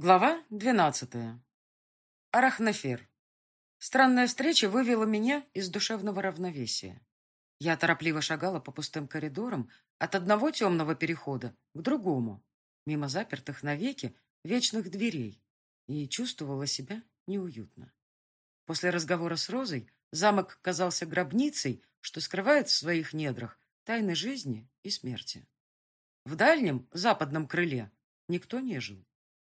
Глава двенадцатая. Арахнофер. Странная встреча вывела меня из душевного равновесия. Я торопливо шагала по пустым коридорам от одного темного перехода к другому, мимо запертых навеки вечных дверей, и чувствовала себя неуютно. После разговора с Розой замок казался гробницей, что скрывает в своих недрах тайны жизни и смерти. В дальнем, западном крыле никто не жил.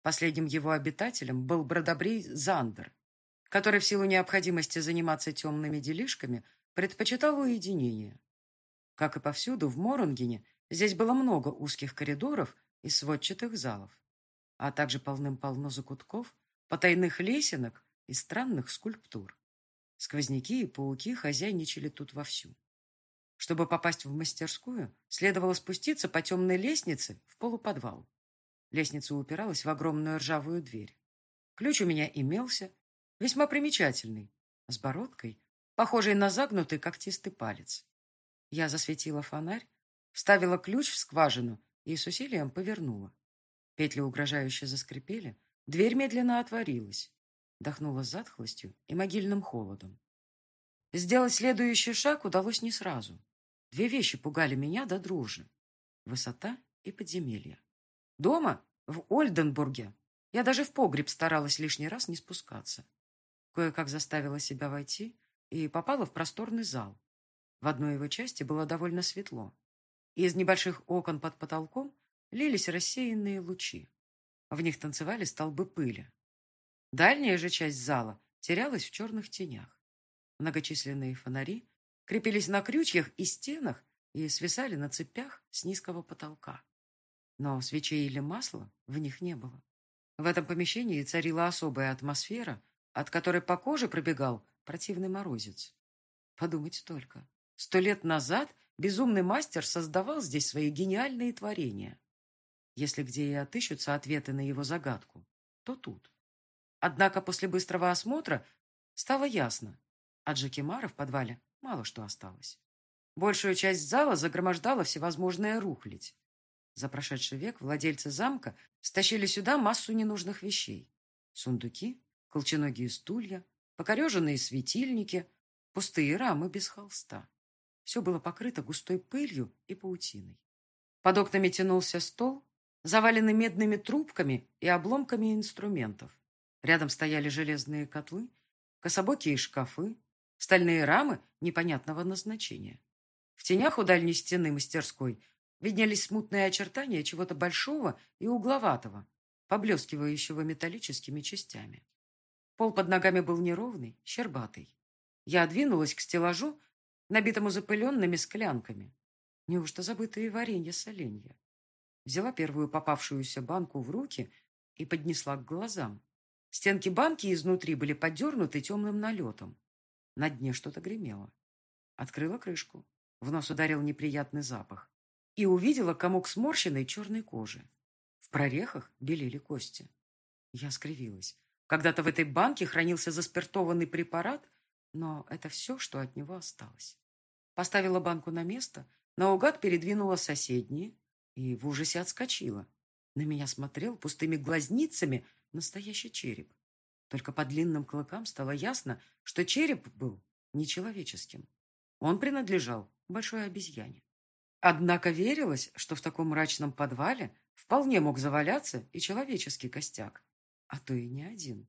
Последним его обитателем был бродобрей Зандер, который в силу необходимости заниматься темными делишками предпочитал уединение. Как и повсюду в Моронгене, здесь было много узких коридоров и сводчатых залов, а также полным-полно закутков, потайных лесенок и странных скульптур. Сквозняки и пауки хозяйничали тут вовсю. Чтобы попасть в мастерскую, следовало спуститься по темной лестнице в полуподвал. Лестница упиралась в огромную ржавую дверь. Ключ у меня имелся, весьма примечательный, с бородкой, похожей на загнутый когтистый палец. Я засветила фонарь, вставила ключ в скважину и с усилием повернула. Петли угрожающе заскрипели, дверь медленно отворилась, дохнула затхлостью и могильным холодом. Сделать следующий шаг удалось не сразу. Две вещи пугали меня до дружи. Высота и подземелье. Дома, в Ольденбурге, я даже в погреб старалась лишний раз не спускаться. Кое-как заставила себя войти и попала в просторный зал. В одной его части было довольно светло. Из небольших окон под потолком лились рассеянные лучи. В них танцевали столбы пыли. Дальняя же часть зала терялась в черных тенях. Многочисленные фонари крепились на крючьях и стенах и свисали на цепях с низкого потолка но свечей или масла в них не было. В этом помещении царила особая атмосфера, от которой по коже пробегал противный морозец. Подумать только. Сто лет назад безумный мастер создавал здесь свои гениальные творения. Если где и отыщутся ответы на его загадку, то тут. Однако после быстрого осмотра стало ясно. От Жакимара в подвале мало что осталось. Большую часть зала загромождала всевозможная рухлядь. За прошедший век владельцы замка стащили сюда массу ненужных вещей. Сундуки, колченогие стулья, покореженные светильники, пустые рамы без холста. Все было покрыто густой пылью и паутиной. Под окнами тянулся стол, заваленный медными трубками и обломками инструментов. Рядом стояли железные котлы, кособокие шкафы, стальные рамы непонятного назначения. В тенях у дальней стены мастерской виднелись смутные очертания чего-то большого и угловатого, поблескивающего металлическими частями. Пол под ногами был неровный, щербатый. Я двинулась к стеллажу, набитому запыленными склянками. Неужто забытые варенье соленья? Взяла первую попавшуюся банку в руки и поднесла к глазам. Стенки банки изнутри были подернуты темным налетом. На дне что-то гремело. Открыла крышку. В нос ударил неприятный запах и увидела комок сморщенной черной кожи. В прорехах белели кости. Я скривилась. Когда-то в этой банке хранился заспиртованный препарат, но это все, что от него осталось. Поставила банку на место, наугад передвинула соседние и в ужасе отскочила. На меня смотрел пустыми глазницами настоящий череп. Только по длинным клыкам стало ясно, что череп был нечеловеческим. Он принадлежал большой обезьяне. Однако верилось, что в таком мрачном подвале вполне мог заваляться и человеческий костяк, а то и не один.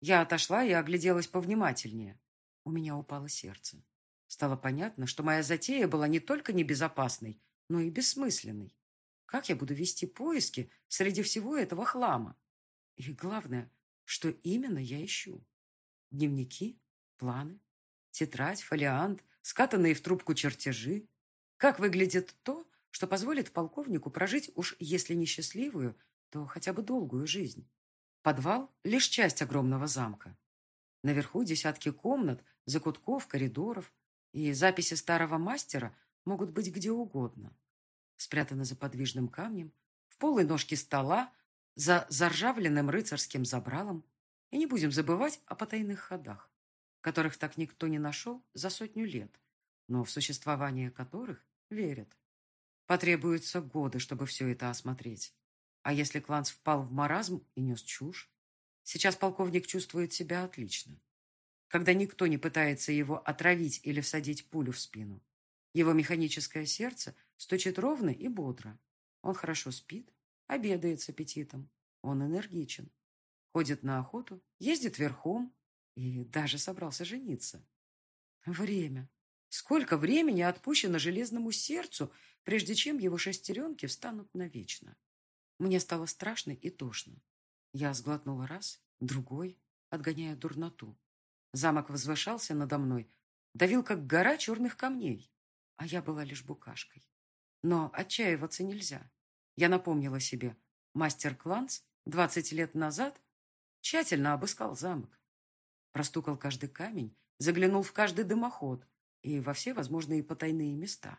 Я отошла и огляделась повнимательнее. У меня упало сердце. Стало понятно, что моя затея была не только небезопасной, но и бессмысленной. Как я буду вести поиски среди всего этого хлама? И главное, что именно я ищу? Дневники, планы, тетрадь, фолиант, скатанные в трубку чертежи, как выглядит то, что позволит полковнику прожить уж если не счастливую, то хотя бы долгую жизнь? Подвал – лишь часть огромного замка. Наверху десятки комнат, закутков, коридоров, и записи старого мастера могут быть где угодно. Спрятаны за подвижным камнем, в полой ножке стола, за заржавленным рыцарским забралом. И не будем забывать о потайных ходах, которых так никто не нашел за сотню лет, но в существование которых верят. Потребуются годы, чтобы все это осмотреть. А если Кланц впал в маразм и нес чушь? Сейчас полковник чувствует себя отлично. Когда никто не пытается его отравить или всадить пулю в спину. Его механическое сердце стучит ровно и бодро. Он хорошо спит, обедает с аппетитом. Он энергичен. Ходит на охоту, ездит верхом и даже собрался жениться. Время. Сколько времени отпущено железному сердцу, прежде чем его шестеренки встанут навечно. Мне стало страшно и тошно. Я сглотнула раз, другой, отгоняя дурноту. Замок возвышался надо мной, давил, как гора черных камней, а я была лишь букашкой. Но отчаиваться нельзя. Я напомнила себе, мастер Кланц двадцать лет назад тщательно обыскал замок. Простукал каждый камень, заглянул в каждый дымоход и во все возможные потайные места.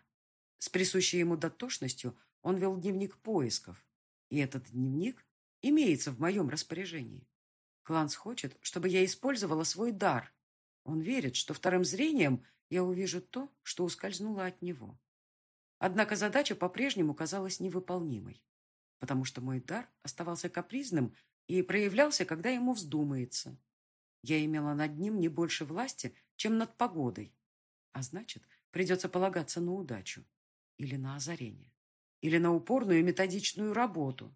С присущей ему дотошностью он вел дневник поисков, и этот дневник имеется в моем распоряжении. Кланс хочет, чтобы я использовала свой дар. Он верит, что вторым зрением я увижу то, что ускользнуло от него. Однако задача по-прежнему казалась невыполнимой, потому что мой дар оставался капризным и проявлялся, когда ему вздумается. Я имела над ним не больше власти, чем над погодой, а значит, придется полагаться на удачу или на озарение или на упорную методичную работу.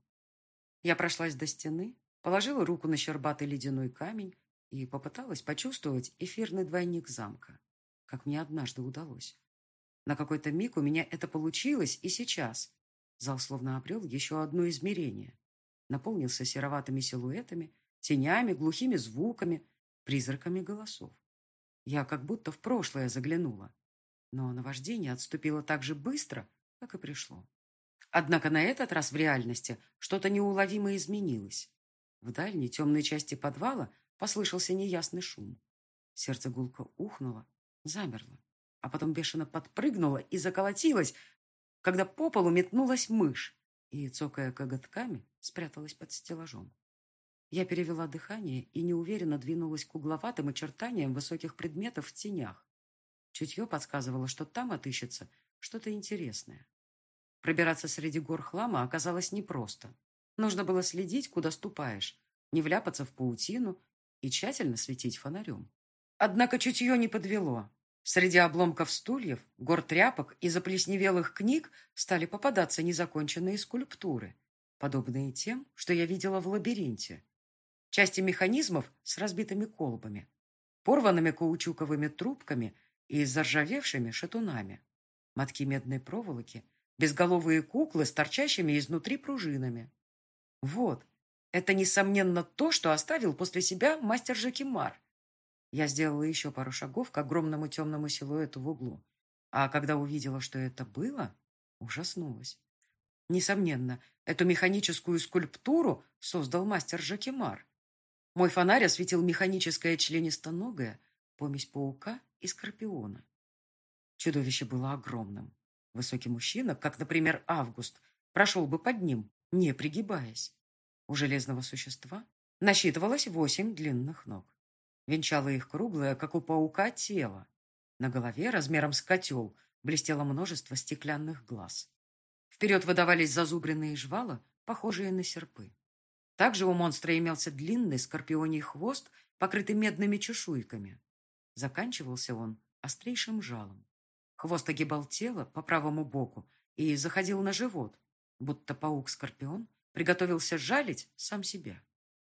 Я прошлась до стены, положила руку на щербатый ледяной камень и попыталась почувствовать эфирный двойник замка, как мне однажды удалось. На какой-то миг у меня это получилось и сейчас. Зал словно обрел еще одно измерение. Наполнился сероватыми силуэтами, тенями, глухими звуками, призраками голосов. Я как будто в прошлое заглянула. Но наваждение отступило так же быстро, как и пришло. Однако на этот раз в реальности что-то неуловимо изменилось. В дальней темной части подвала послышался неясный шум. Сердце гулко ухнуло, замерло, а потом бешено подпрыгнуло и заколотилось, когда по полу метнулась мышь и, цокая коготками, спряталась под стеллажом. Я перевела дыхание и неуверенно двинулась к угловатым очертаниям высоких предметов в тенях. Чутье подсказывало, что там отыщется что-то интересное. Пробираться среди гор хлама оказалось непросто. Нужно было следить, куда ступаешь, не вляпаться в паутину и тщательно светить фонарем. Однако чутье не подвело. Среди обломков стульев, гор тряпок и заплесневелых книг стали попадаться незаконченные скульптуры, подобные тем, что я видела в лабиринте. Части механизмов с разбитыми колбами, порванными каучуковыми трубками и заржавевшими шатунами, мотки медной проволоки – безголовые куклы с торчащими изнутри пружинами. Вот, это, несомненно, то, что оставил после себя мастер Жакимар. Я сделала еще пару шагов к огромному темному силуэту в углу, а когда увидела, что это было, ужаснулась. Несомненно, эту механическую скульптуру создал мастер Жакимар. Мой фонарь осветил механическое членистоногое, помесь паука и скорпиона. Чудовище было огромным. Высокий мужчина, как, например, Август, прошел бы под ним, не пригибаясь. У железного существа насчитывалось восемь длинных ног. Венчало их круглое, как у паука, тело. На голове, размером с котел, блестело множество стеклянных глаз. Вперед выдавались зазубренные жвала, похожие на серпы. Также у монстра имелся длинный скорпионий хвост, покрытый медными чешуйками. Заканчивался он острейшим жалом. Хвост огибал тело по правому боку и заходил на живот, будто паук-скорпион приготовился жалить сам себя.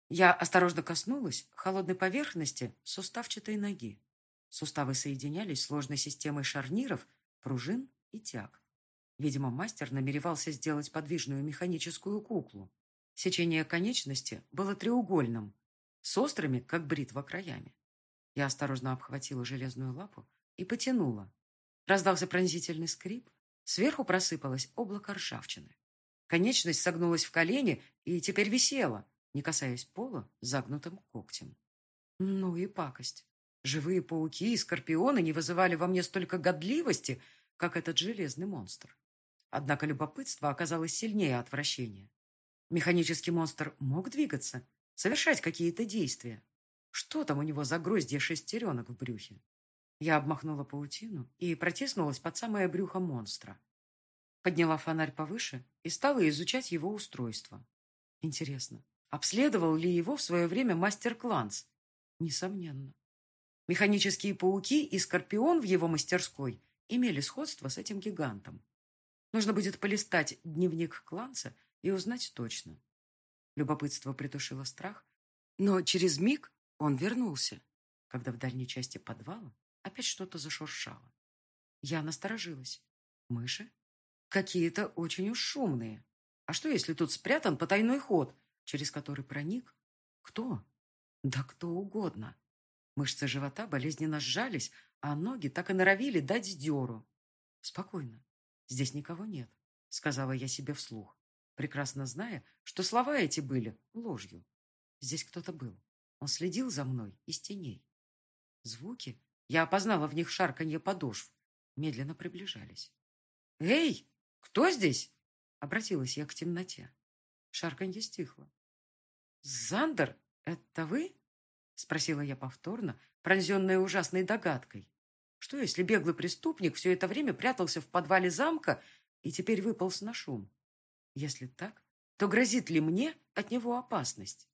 Я осторожно коснулась холодной поверхности суставчатой ноги. Суставы соединялись сложной системой шарниров, пружин и тяг. Видимо, мастер намеревался сделать подвижную механическую куклу. Сечение конечности было треугольным, с острыми, как бритва, краями. Я осторожно обхватила железную лапу и потянула, Раздался пронзительный скрип. Сверху просыпалось облако ржавчины. Конечность согнулась в колени и теперь висела, не касаясь пола, загнутым когтем. Ну и пакость. Живые пауки и скорпионы не вызывали во мне столько годливости, как этот железный монстр. Однако любопытство оказалось сильнее отвращения. Механический монстр мог двигаться, совершать какие-то действия. Что там у него за гроздья шестеренок в брюхе? Я обмахнула паутину и протиснулась под самое брюхо монстра. Подняла фонарь повыше и стала изучать его устройство. Интересно, обследовал ли его в свое время мастер Кланс? Несомненно. Механические пауки и скорпион в его мастерской имели сходство с этим гигантом. Нужно будет полистать дневник Кланца и узнать точно. Любопытство притушило страх, но через миг он вернулся, когда в дальней части подвала опять что-то зашуршало. Я насторожилась. Мыши? Какие-то очень уж шумные. А что, если тут спрятан потайной ход, через который проник? Кто? Да кто угодно. Мышцы живота болезненно сжались, а ноги так и норовили дать дёру. Спокойно. Здесь никого нет, сказала я себе вслух, прекрасно зная, что слова эти были ложью. Здесь кто-то был. Он следил за мной из теней. Звуки, я опознала в них шарканье подошв, медленно приближались. «Эй, кто здесь?» — обратилась я к темноте. Шарканье стихло. «Зандер, это вы?» — спросила я повторно, пронзенная ужасной догадкой. Что, если беглый преступник все это время прятался в подвале замка и теперь выполз на шум? Если так, то грозит ли мне от него опасность?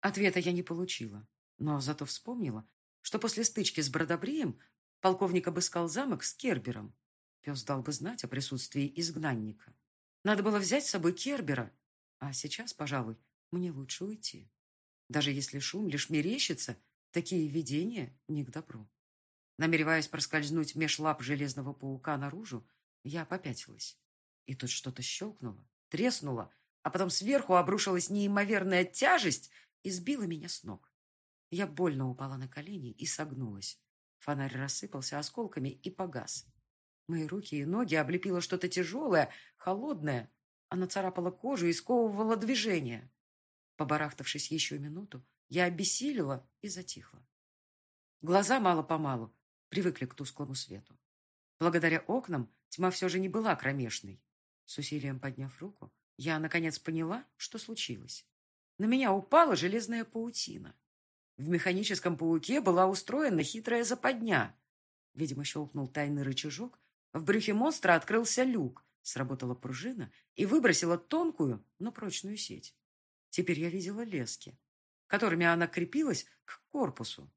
Ответа я не получила, но зато вспомнила, что после стычки с Бродобреем полковник обыскал замок с Кербером. Пес дал бы знать о присутствии изгнанника. Надо было взять с собой Кербера, а сейчас, пожалуй, мне лучше уйти. Даже если шум лишь мерещится, такие видения не к добру. Намереваясь проскользнуть меж лап железного паука наружу, я попятилась. И тут что-то щелкнуло, треснуло, а потом сверху обрушилась неимоверная тяжесть и сбила меня с ног. Я больно упала на колени и согнулась. Фонарь рассыпался осколками и погас. Мои руки и ноги облепило что-то тяжелое, холодное. Оно царапало кожу и сковывало движение. Побарахтавшись еще минуту, я обессилила и затихла. Глаза мало-помалу привыкли к тусклому свету. Благодаря окнам тьма все же не была кромешной. С усилием подняв руку, я, наконец, поняла, что случилось. На меня упала железная паутина. В механическом пауке была устроена хитрая западня. Видимо, щелкнул тайный рычажок, в брюхе монстра открылся люк, сработала пружина и выбросила тонкую, но прочную сеть. Теперь я видела лески, которыми она крепилась к корпусу.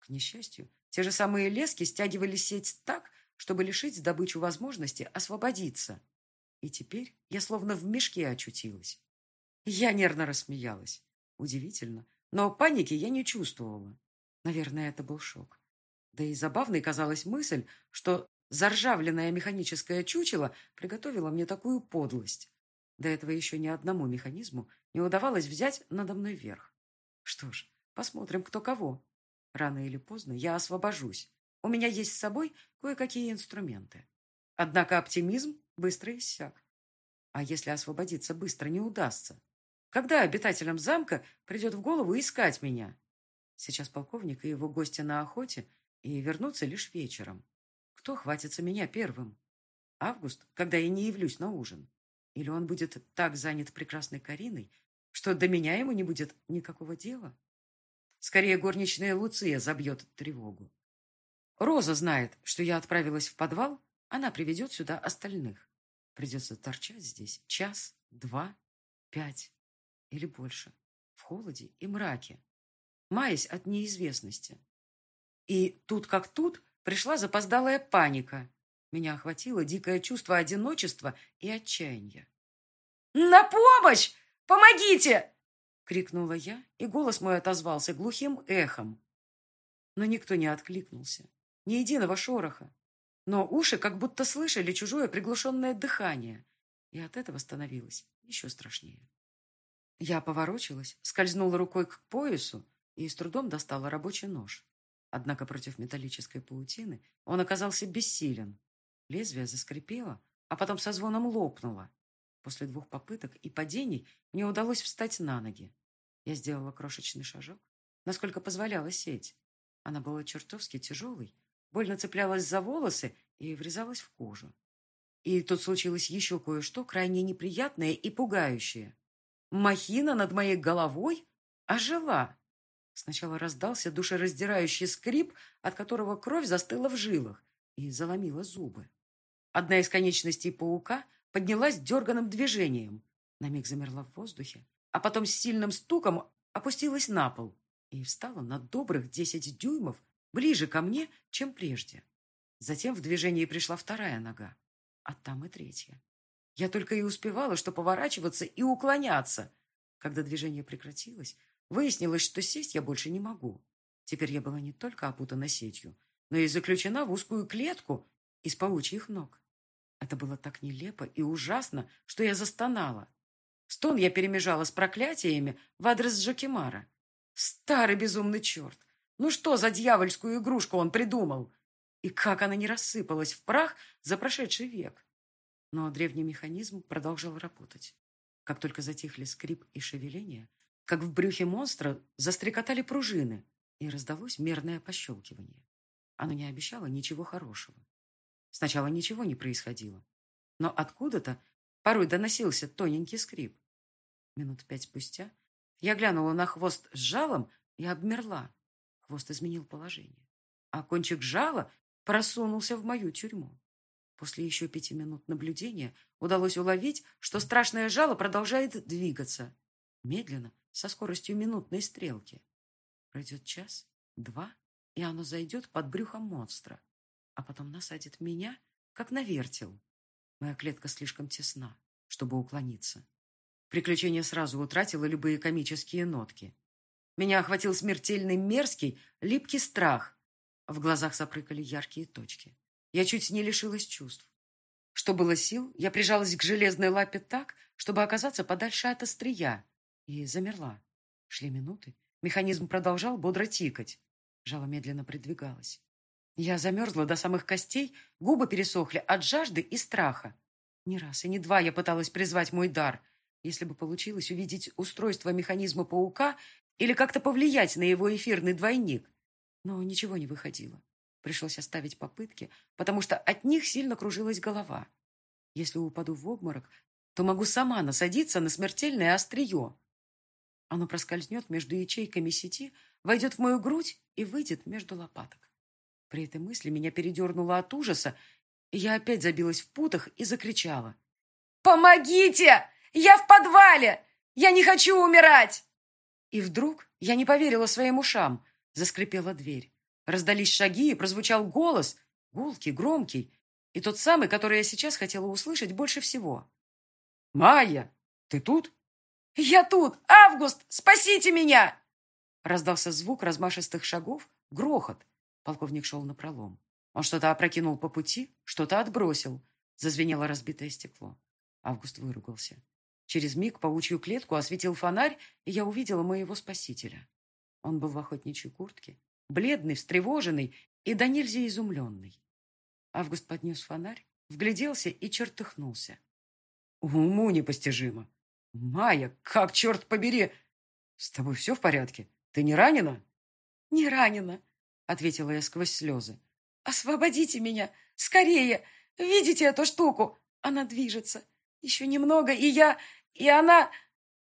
К несчастью, те же самые лески стягивали сеть так, чтобы лишить добычу возможности освободиться. И теперь я словно в мешке очутилась. Я нервно рассмеялась. Удивительно, но паники я не чувствовала. Наверное, это был шок. Да и забавной казалась мысль, что заржавленное механическое чучело приготовило мне такую подлость. До этого еще ни одному механизму не удавалось взять надо мной верх. Что ж, посмотрим, кто кого. Рано или поздно я освобожусь. У меня есть с собой кое-какие инструменты. Однако оптимизм быстро иссяк. А если освободиться быстро не удастся? Когда обитателям замка придет в голову искать меня? Сейчас полковник и его гости на охоте и вернутся лишь вечером. Кто хватится меня первым? Август, когда я не явлюсь на ужин? Или он будет так занят прекрасной Кариной, что до меня ему не будет никакого дела? Скорее, горничная Луция забьет тревогу. Роза знает, что я отправилась в подвал, она приведет сюда остальных. Придется торчать здесь час, два, пять или больше, в холоде и мраке, маясь от неизвестности. И тут как тут пришла запоздалая паника. Меня охватило дикое чувство одиночества и отчаяния. «На помощь! Помогите!» — крикнула я, и голос мой отозвался глухим эхом. Но никто не откликнулся, ни единого шороха. Но уши как будто слышали чужое приглушенное дыхание, и от этого становилось еще страшнее. Я поворочилась, скользнула рукой к поясу и с трудом достала рабочий нож. Однако против металлической паутины он оказался бессилен. Лезвие заскрипело, а потом со звоном лопнуло. После двух попыток и падений мне удалось встать на ноги. Я сделала крошечный шажок, насколько позволяла сеть. Она была чертовски тяжелой, больно цеплялась за волосы и врезалась в кожу. И тут случилось еще кое-что крайне неприятное и пугающее. Махина над моей головой ожила. Сначала раздался душераздирающий скрип, от которого кровь застыла в жилах и заломила зубы. Одна из конечностей паука поднялась дерганым движением. На миг замерла в воздухе, а потом с сильным стуком опустилась на пол и встала на добрых десять дюймов ближе ко мне, чем прежде. Затем в движении пришла вторая нога, а там и третья. Я только и успевала, что поворачиваться и уклоняться. Когда движение прекратилось, выяснилось, что сесть я больше не могу. Теперь я была не только опутана сетью, но и заключена в узкую клетку из паучьих ног. Это было так нелепо и ужасно, что я застонала. Стон я перемежала с проклятиями в адрес Джокимара. Старый безумный черт! Ну что за дьявольскую игрушку он придумал? И как она не рассыпалась в прах за прошедший век? Но древний механизм продолжал работать. Как только затихли скрип и шевеление, как в брюхе монстра застрекотали пружины, и раздалось мерное пощелкивание. Оно не обещало ничего хорошего. Сначала ничего не происходило, но откуда-то порой доносился тоненький скрип. Минут пять спустя я глянула на хвост с жалом и обмерла. Хвост изменил положение, а кончик жала просунулся в мою тюрьму. После еще пяти минут наблюдения удалось уловить, что страшное жало продолжает двигаться. Медленно, со скоростью минутной стрелки. Пройдет час, два, и оно зайдет под брюхом монстра, а потом насадит меня, как на вертел. Моя клетка слишком тесна, чтобы уклониться. Приключение сразу утратило любые комические нотки. Меня охватил смертельный мерзкий, липкий страх. В глазах запрыгали яркие точки. Я чуть не лишилась чувств. Что было сил, я прижалась к железной лапе так, чтобы оказаться подальше от острия, и замерла. Шли минуты. Механизм продолжал бодро тикать. Жало медленно придвигалось. Я замерзла до самых костей, губы пересохли от жажды и страха. Не раз и не два я пыталась призвать мой дар — если бы получилось увидеть устройство механизма паука или как-то повлиять на его эфирный двойник. Но ничего не выходило. Пришлось оставить попытки, потому что от них сильно кружилась голова. Если упаду в обморок, то могу сама насадиться на смертельное острие. Оно проскользнет между ячейками сети, войдет в мою грудь и выйдет между лопаток. При этой мысли меня передернуло от ужаса, и я опять забилась в путах и закричала. «Помогите!» Я в подвале! Я не хочу умирать!» И вдруг я не поверила своим ушам. Заскрипела дверь. Раздались шаги, и прозвучал голос, гулкий, громкий, и тот самый, который я сейчас хотела услышать больше всего. «Майя, ты тут?» «Я тут! Август, спасите меня!» Раздался звук размашистых шагов, грохот. Полковник шел напролом. Он что-то опрокинул по пути, что-то отбросил. Зазвенело разбитое стекло. Август выругался. Через миг паучью клетку осветил фонарь, и я увидела моего спасителя. Он был в охотничьей куртке, бледный, встревоженный и до нельзя изумленный. Август поднес фонарь, вгляделся и чертыхнулся. Уму непостижимо. Майя, как, черт побери! С тобой все в порядке? Ты не ранена? Не ранена, ответила я сквозь слезы. Освободите меня! Скорее! Видите эту штуку? Она движется. Еще немного, и я... и она...»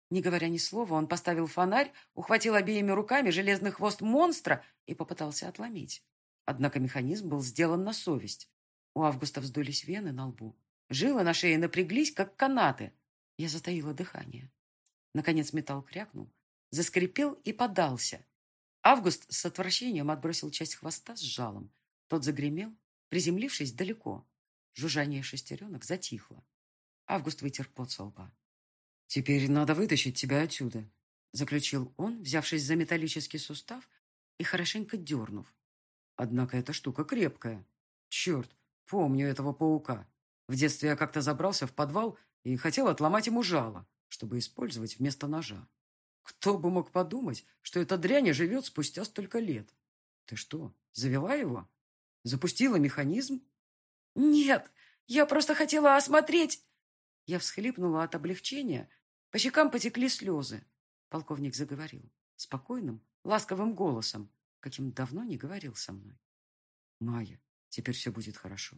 Не говоря ни слова, он поставил фонарь, ухватил обеими руками железный хвост монстра и попытался отломить. Однако механизм был сделан на совесть. У Августа вздулись вены на лбу. Жилы на шее напряглись, как канаты. Я затаила дыхание. Наконец металл крякнул, заскрипел и подался. Август с отвращением отбросил часть хвоста с жалом. Тот загремел, приземлившись далеко. Жужжание шестеренок затихло. Август вытер пот со лба. «Теперь надо вытащить тебя отсюда», — заключил он, взявшись за металлический сустав и хорошенько дернув. «Однако эта штука крепкая. Черт, помню этого паука. В детстве я как-то забрался в подвал и хотел отломать ему жало, чтобы использовать вместо ножа. Кто бы мог подумать, что эта дрянь живет спустя столько лет? Ты что, завела его? Запустила механизм? Нет, я просто хотела осмотреть... Я всхлипнула от облегчения. По щекам потекли слезы. Полковник заговорил. Спокойным, ласковым голосом, каким давно не говорил со мной. «Майя, теперь все будет хорошо.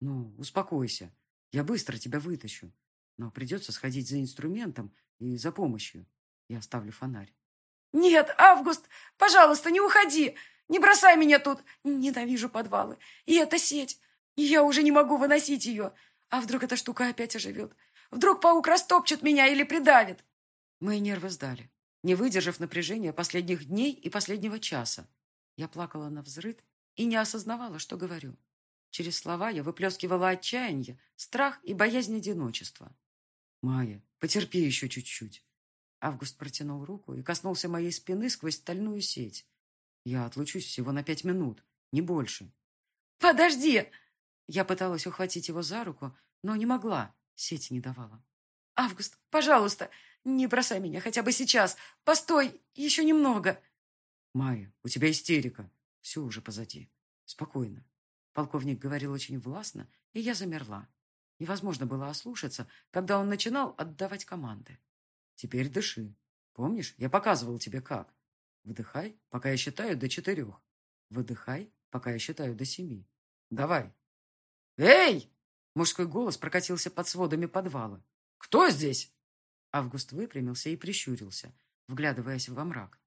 Ну, успокойся. Я быстро тебя вытащу. Но придется сходить за инструментом и за помощью. Я оставлю фонарь». «Нет, Август, пожалуйста, не уходи! Не бросай меня тут! Ненавижу подвалы. И эта сеть. Я уже не могу выносить ее. А вдруг эта штука опять оживет? Вдруг паук растопчет меня или придавит?» Мои нервы сдали, не выдержав напряжения последних дней и последнего часа. Я плакала на взрыд и не осознавала, что говорю. Через слова я выплескивала отчаяние, страх и боязнь одиночества. «Майя, потерпи еще чуть-чуть». Август протянул руку и коснулся моей спины сквозь стальную сеть. «Я отлучусь всего на пять минут, не больше». «Подожди!» Я пыталась ухватить его за руку, но не могла, сеть не давала. «Август, пожалуйста, не бросай меня хотя бы сейчас. Постой, еще немного». «Майя, у тебя истерика. Все уже позади. Спокойно». Полковник говорил очень властно, и я замерла. Невозможно было ослушаться, когда он начинал отдавать команды. Теперь дыши. Помнишь, я показывал тебе как. Вдыхай, пока я считаю до четырех. Выдыхай, пока я считаю до семи. Давай. Эй! Мужской голос прокатился под сводами подвала. Кто здесь? Август выпрямился и прищурился, вглядываясь во мрак.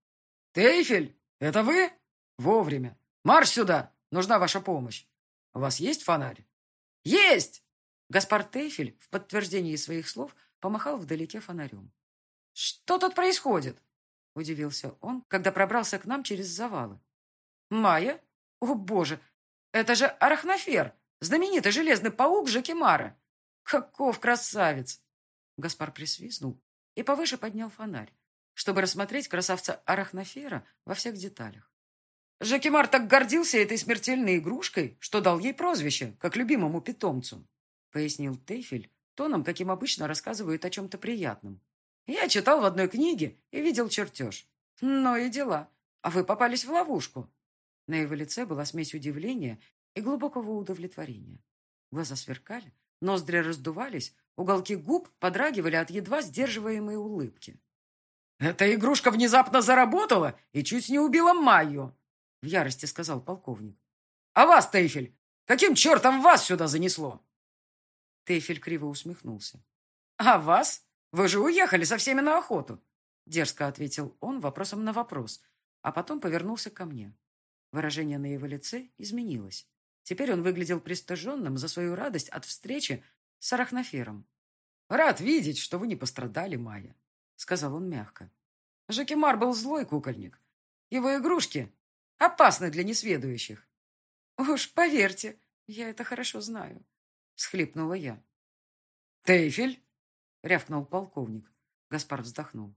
«Тейфель, это вы? Вовремя. Марш сюда! Нужна ваша помощь. У вас есть фонарь?» «Есть!» Гаспар Тейфель в подтверждении своих слов помахал вдалеке фонарем. «Что тут происходит?» — удивился он, когда пробрался к нам через завалы. «Майя? О, боже! Это же Арахнофер, знаменитый железный паук Жакимара! Каков красавец!» Гаспар присвистнул и повыше поднял фонарь, чтобы рассмотреть красавца Арахнофера во всех деталях. Жакимар так гордился этой смертельной игрушкой, что дал ей прозвище, как любимому питомцу, пояснил Тейфель тоном, каким обычно рассказывают о чем-то приятном. Я читал в одной книге и видел чертеж. Но и дела. А вы попались в ловушку. На его лице была смесь удивления и глубокого удовлетворения. Глаза сверкали, ноздри раздувались, уголки губ подрагивали от едва сдерживаемой улыбки. «Эта игрушка внезапно заработала и чуть не убила Майю», — в ярости сказал полковник. «А вас, Тейфель, каким чертом вас сюда занесло?» Тейфель криво усмехнулся. «А вас? Вы же уехали со всеми на охоту!» Дерзко ответил он вопросом на вопрос, а потом повернулся ко мне. Выражение на его лице изменилось. Теперь он выглядел пристыженным за свою радость от встречи с Арахнофером. «Рад видеть, что вы не пострадали, Майя», — сказал он мягко. Жакимар был злой кукольник. Его игрушки опасны для несведущих. «Уж поверьте, я это хорошо знаю», — всхлипнула я. «Тейфель?» — рявкнул полковник. Гаспар вздохнул.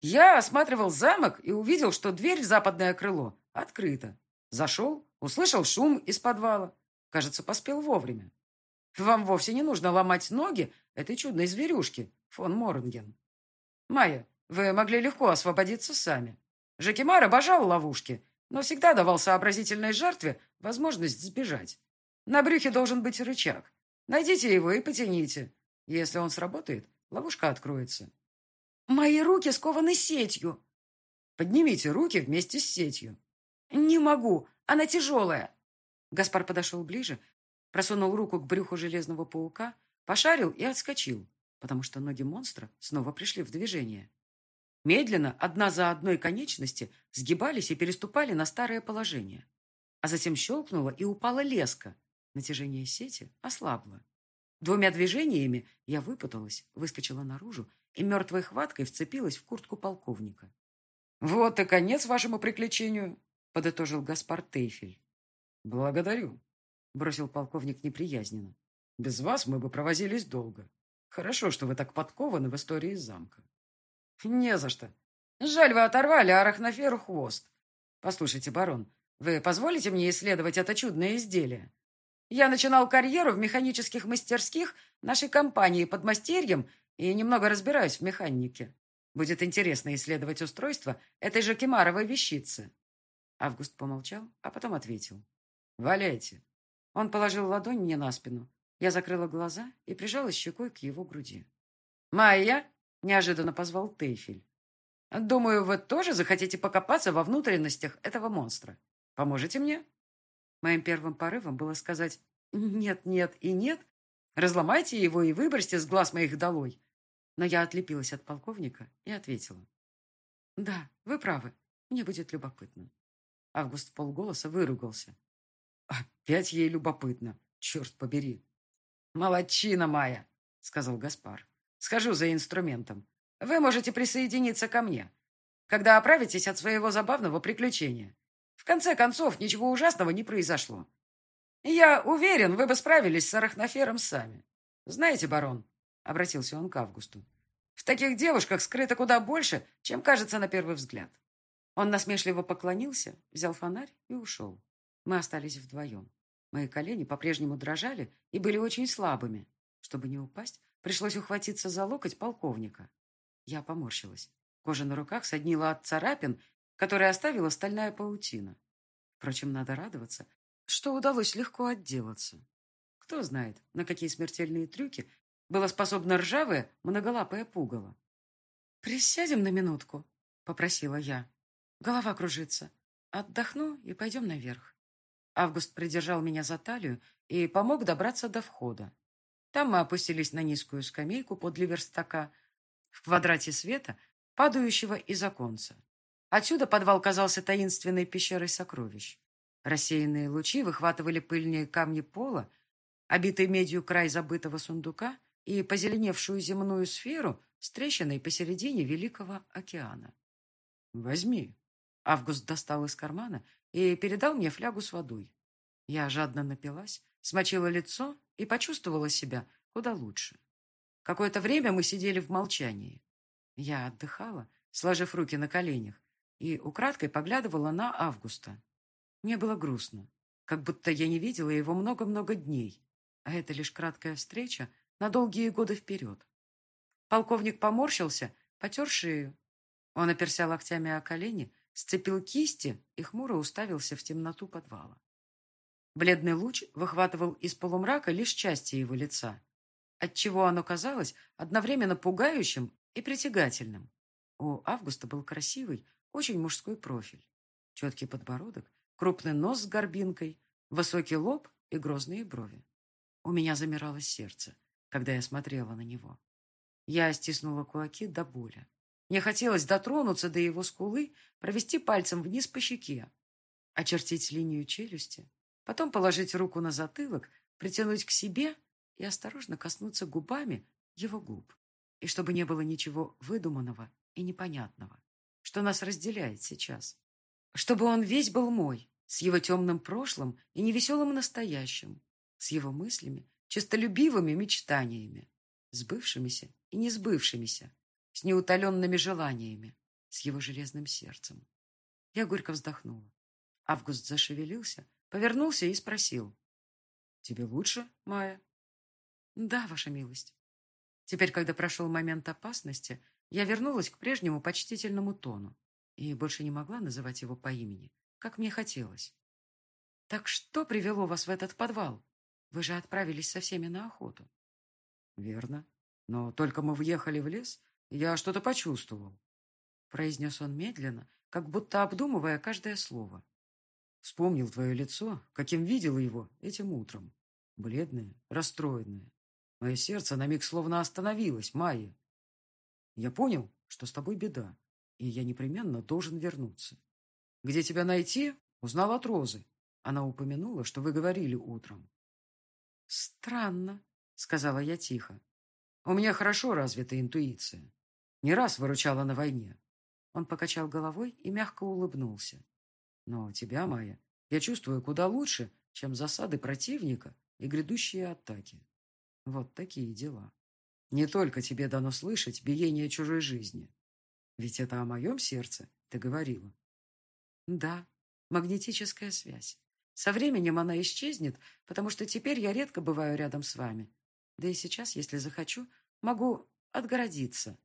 «Я осматривал замок и увидел, что дверь в западное крыло открыта. Зашел, услышал шум из подвала. Кажется, поспел вовремя. Вам вовсе не нужно ломать ноги этой чудной зверюшки, фон Морнген. Майя, вы могли легко освободиться сами. Жакимар обожал ловушки, но всегда давал сообразительной жертве возможность сбежать. На брюхе должен быть рычаг. Найдите его и потяните. Если он сработает, ловушка откроется. Мои руки скованы сетью. Поднимите руки вместе с сетью. Не могу, она тяжелая. Гаспар подошел ближе, просунул руку к брюху железного паука, пошарил и отскочил, потому что ноги монстра снова пришли в движение. Медленно, одна за одной конечности, сгибались и переступали на старое положение. А затем щелкнула и упала леска. Натяжение сети ослабло. Двумя движениями я выпуталась, выскочила наружу и мертвой хваткой вцепилась в куртку полковника. «Вот и конец вашему приключению», — подытожил Гаспар Тейфель. «Благодарю», — бросил полковник неприязненно. «Без вас мы бы провозились долго. Хорошо, что вы так подкованы в истории замка». «Не за что. Жаль, вы оторвали арахноферу хвост. Послушайте, барон, вы позволите мне исследовать это чудное изделие? Я начинал карьеру в механических мастерских нашей компании под мастерьем и немного разбираюсь в механике. Будет интересно исследовать устройство этой же кемаровой вещицы». Август помолчал, а потом ответил. «Валяйте». Он положил ладонь мне на спину. Я закрыла глаза и прижалась щекой к его груди. «Майя!» неожиданно позвал Тейфель. «Думаю, вы тоже захотите покопаться во внутренностях этого монстра. Поможете мне?» Моим первым порывом было сказать «нет, нет и нет». Разломайте его и выбросьте с глаз моих долой. Но я отлепилась от полковника и ответила. «Да, вы правы. Мне будет любопытно». Август полголоса выругался. «Опять ей любопытно. Черт побери!» «Молодчина, Майя!» — сказал Гаспар. Схожу за инструментом. вы можете присоединиться ко мне, когда оправитесь от своего забавного приключения. В конце концов, ничего ужасного не произошло. Я уверен, вы бы справились с Арахнофером сами. Знаете, барон, — обратился он к Августу, — в таких девушках скрыто куда больше, чем кажется на первый взгляд. Он насмешливо поклонился, взял фонарь и ушел. Мы остались вдвоем. Мои колени по-прежнему дрожали и были очень слабыми. Чтобы не упасть, пришлось ухватиться за локоть полковника. Я поморщилась. Кожа на руках соднила от царапин, которые оставила стальная паутина. Впрочем, надо радоваться, что удалось легко отделаться. Кто знает, на какие смертельные трюки было способно ржавое многолапое пугало. «Присядем на минутку», — попросила я. «Голова кружится. Отдохну и пойдем наверх». Август придержал меня за талию и помог добраться до входа. Там мы опустились на низкую скамейку подле верстака, в квадрате света, падающего из оконца. Отсюда подвал казался таинственной пещерой сокровищ. Рассеянные лучи выхватывали пыльные камни пола, обитый медью край забытого сундука и позеленевшую земную сферу с трещиной посередине Великого океана. «Возьми». Август достал из кармана и передал мне флягу с водой. Я жадно напилась, смочила лицо и почувствовала себя куда лучше. Какое-то время мы сидели в молчании. Я отдыхала, сложив руки на коленях, и украдкой поглядывала на Августа. Мне было грустно, как будто я не видела его много-много дней, а это лишь краткая встреча на долгие годы вперед. Полковник поморщился, потер шею. Он оперся локтями о колени, сцепил кисти и хмуро уставился в темноту подвала. Бледный луч выхватывал из полумрака лишь части его лица, отчего оно казалось одновременно пугающим и притягательным. У Августа был красивый, очень мужской профиль. Четкий подбородок, крупный нос с горбинкой, высокий лоб и грозные брови. У меня замирало сердце, когда я смотрела на него. Я стиснула кулаки до боли. Мне хотелось дотронуться до его скулы, провести пальцем вниз по щеке, очертить линию челюсти, потом положить руку на затылок, притянуть к себе и осторожно коснуться губами его губ. И чтобы не было ничего выдуманного и непонятного, что нас разделяет сейчас. Чтобы он весь был мой, с его темным прошлым и невеселым настоящим, с его мыслями, честолюбивыми мечтаниями, сбывшимися и несбывшимися, с неутоленными желаниями, с его железным сердцем. Я горько вздохнула. Август зашевелился, повернулся и спросил. «Тебе лучше, Майя?» «Да, ваша милость». Теперь, когда прошел момент опасности, я вернулась к прежнему почтительному тону и больше не могла называть его по имени, как мне хотелось. «Так что привело вас в этот подвал? Вы же отправились со всеми на охоту». «Верно. Но только мы въехали в лес, я что-то почувствовал», произнес он медленно, как будто обдумывая каждое слово. Вспомнил твое лицо, каким видел его этим утром. Бледное, расстроенное. Мое сердце на миг словно остановилось, Майя. Я понял, что с тобой беда, и я непременно должен вернуться. Где тебя найти, узнал от Розы. Она упомянула, что вы говорили утром. «Странно», — сказала я тихо. «У меня хорошо развита интуиция. Не раз выручала на войне». Он покачал головой и мягко улыбнулся. Но тебя, Майя, я чувствую куда лучше, чем засады противника и грядущие атаки. Вот такие дела. Не только тебе дано слышать биение чужой жизни. Ведь это о моем сердце ты говорила. Да, магнетическая связь. Со временем она исчезнет, потому что теперь я редко бываю рядом с вами. Да и сейчас, если захочу, могу отгородиться,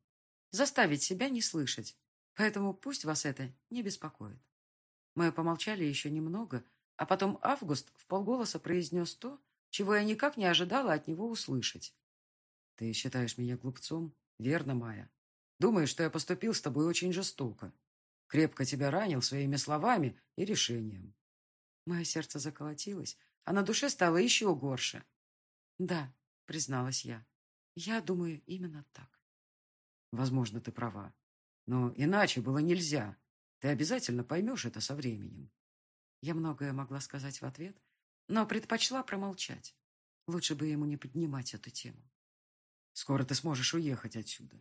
заставить себя не слышать. Поэтому пусть вас это не беспокоит. Мы помолчали еще немного, а потом Август в полголоса произнес то, чего я никак не ожидала от него услышать. «Ты считаешь меня глупцом? Верно, Майя. Думаешь, что я поступил с тобой очень жестоко. Крепко тебя ранил своими словами и решением». Мое сердце заколотилось, а на душе стало еще горше. «Да», — призналась я, — «я думаю именно так». «Возможно, ты права. Но иначе было нельзя. Ты обязательно поймешь это со временем. Я многое могла сказать в ответ, но предпочла промолчать. Лучше бы ему не поднимать эту тему. Скоро ты сможешь уехать отсюда.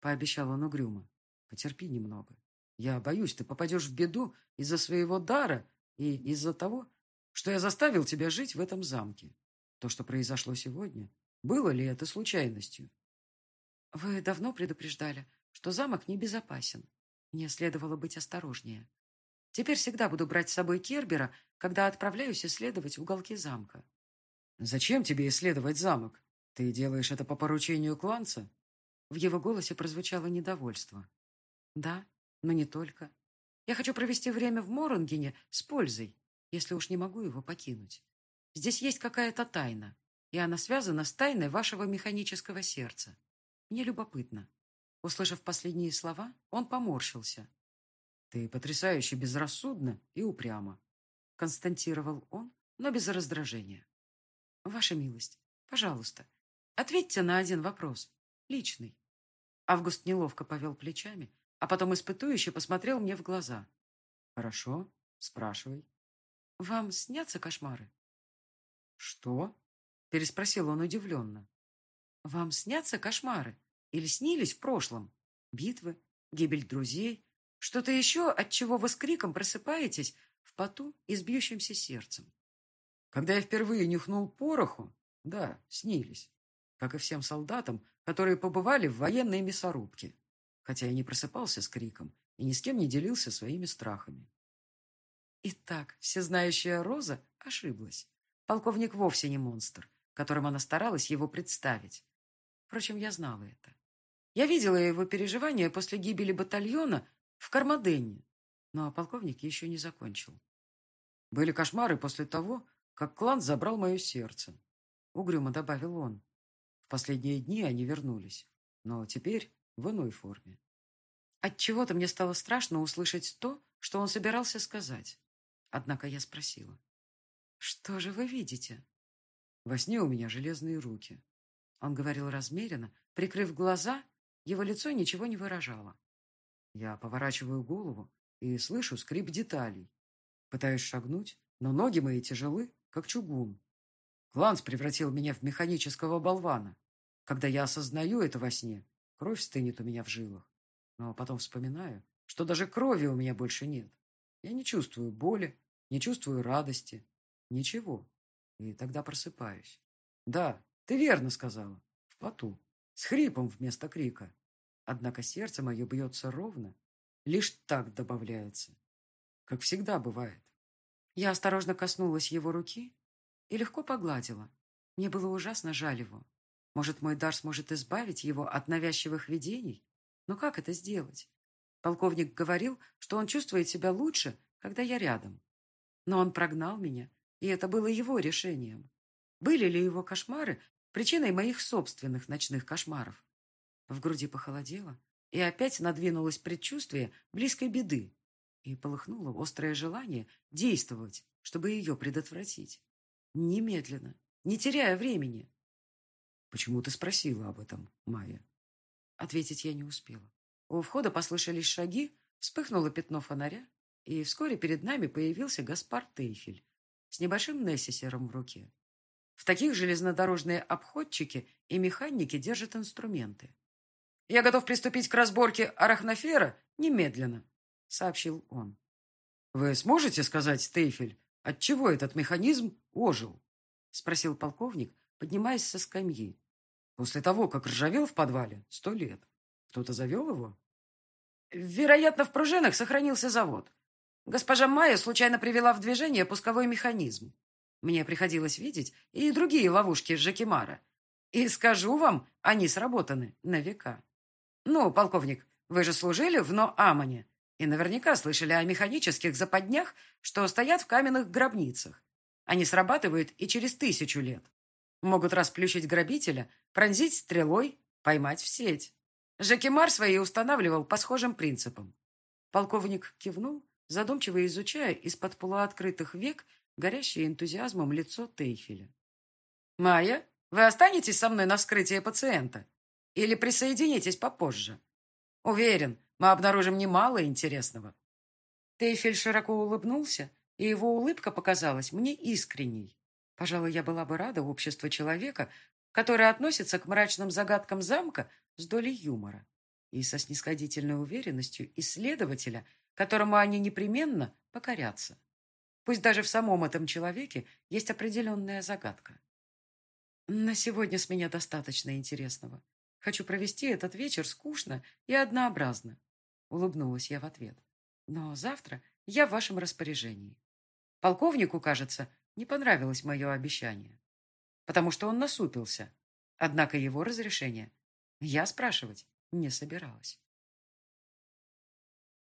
— пообещал он угрюмо. «Потерпи немного. Я боюсь, ты попадешь в беду из-за своего дара и из-за того, что я заставил тебя жить в этом замке. То, что произошло сегодня, было ли это случайностью?» «Вы давно предупреждали, что замок небезопасен. Мне следовало быть осторожнее. Теперь всегда буду брать с собой Кербера, когда отправляюсь исследовать уголки замка». «Зачем тебе исследовать замок? Ты делаешь это по поручению кланца?» В его голосе прозвучало недовольство. «Да, но не только. Я хочу провести время в Моронгене с пользой, если уж не могу его покинуть. Здесь есть какая-то тайна, и она связана с тайной вашего механического сердца. Мне любопытно». Услышав последние слова, он поморщился. «Ты потрясающе безрассудна и упряма», — константировал он, но без раздражения. «Ваша милость, пожалуйста, ответьте на один вопрос, личный. Август неловко повел плечами, а потом испытующе посмотрел мне в глаза. «Хорошо, спрашивай». «Вам снятся кошмары?» «Что?» — переспросил он удивленно. «Вам снятся кошмары? Или снились в прошлом? Битвы, гибель друзей, что-то еще, от чего вы с криком просыпаетесь в поту и с бьющимся сердцем?» «Когда я впервые нюхнул пороху, да, снились, как и всем солдатам, которые побывали в военной мясорубке, хотя я не просыпался с криком и ни с кем не делился своими страхами. Итак, всезнающая Роза ошиблась. Полковник вовсе не монстр, которым она старалась его представить. Впрочем, я знала это. Я видела его переживания после гибели батальона в Кармаденне, но полковник еще не закончил. Были кошмары после того, как клан забрал мое сердце, — угрюмо добавил он последние дни они вернулись, но теперь в иной форме. Отчего-то мне стало страшно услышать то, что он собирался сказать. Однако я спросила. «Что же вы видите?» «Во сне у меня железные руки». Он говорил размеренно, прикрыв глаза, его лицо ничего не выражало. Я поворачиваю голову и слышу скрип деталей. Пытаюсь шагнуть, но ноги мои тяжелы, как чугун. Кланс превратил меня в механического болвана. Когда я осознаю это во сне, кровь стынет у меня в жилах. Но потом вспоминаю, что даже крови у меня больше нет. Я не чувствую боли, не чувствую радости. Ничего. И тогда просыпаюсь. Да, ты верно сказала. В поту. С хрипом вместо крика. Однако сердце мое бьется ровно. Лишь так добавляется. Как всегда бывает. Я осторожно коснулась его руки и легко погладила. Мне было ужасно жаль его. Может, мой дар сможет избавить его от навязчивых видений? Но как это сделать? Полковник говорил, что он чувствует себя лучше, когда я рядом. Но он прогнал меня, и это было его решением. Были ли его кошмары причиной моих собственных ночных кошмаров? В груди похолодело, и опять надвинулось предчувствие близкой беды, и полыхнуло острое желание действовать, чтобы ее предотвратить. Немедленно, не теряя времени. «Почему ты спросила об этом, Майя?» Ответить я не успела. У входа послышались шаги, вспыхнуло пятно фонаря, и вскоре перед нами появился Гаспар Тейфель с небольшим Нессисером в руке. В таких железнодорожные обходчики и механики держат инструменты. «Я готов приступить к разборке арахнофера немедленно», — сообщил он. «Вы сможете сказать, Тейфель, отчего этот механизм ожил?» — спросил полковник, поднимаясь со скамьи. «После того, как ржавел в подвале сто лет, кто-то завел его?» «Вероятно, в пружинах сохранился завод. Госпожа Майя случайно привела в движение пусковой механизм. Мне приходилось видеть и другие ловушки Жакимара. И скажу вам, они сработаны на века. Ну, полковник, вы же служили в Ноамане и наверняка слышали о механических западнях, что стоят в каменных гробницах. Они срабатывают и через тысячу лет. Могут расплющить грабителя, пронзить стрелой, поймать в сеть. Жакимар свои устанавливал по схожим принципам. Полковник кивнул, задумчиво изучая из-под полуоткрытых век горящее энтузиазмом лицо Тейфеля. «Майя, вы останетесь со мной на вскрытие пациента? Или присоединитесь попозже? Уверен, мы обнаружим немало интересного». Тейфель широко улыбнулся, и его улыбка показалась мне искренней. Пожалуй, я была бы рада обществу человека, который относится к мрачным загадкам замка с долей юмора. и со снисходительной уверенностью исследователя, которому они непременно покорятся. Пусть даже в самом этом человеке есть определенная загадка. На сегодня с меня достаточно интересного. Хочу провести этот вечер скучно и однообразно. Улыбнулась я в ответ. Но завтра я в вашем распоряжении. Полковнику, кажется, не понравилось мое обещание, потому что он насупился. Однако его разрешение я спрашивать не собиралась.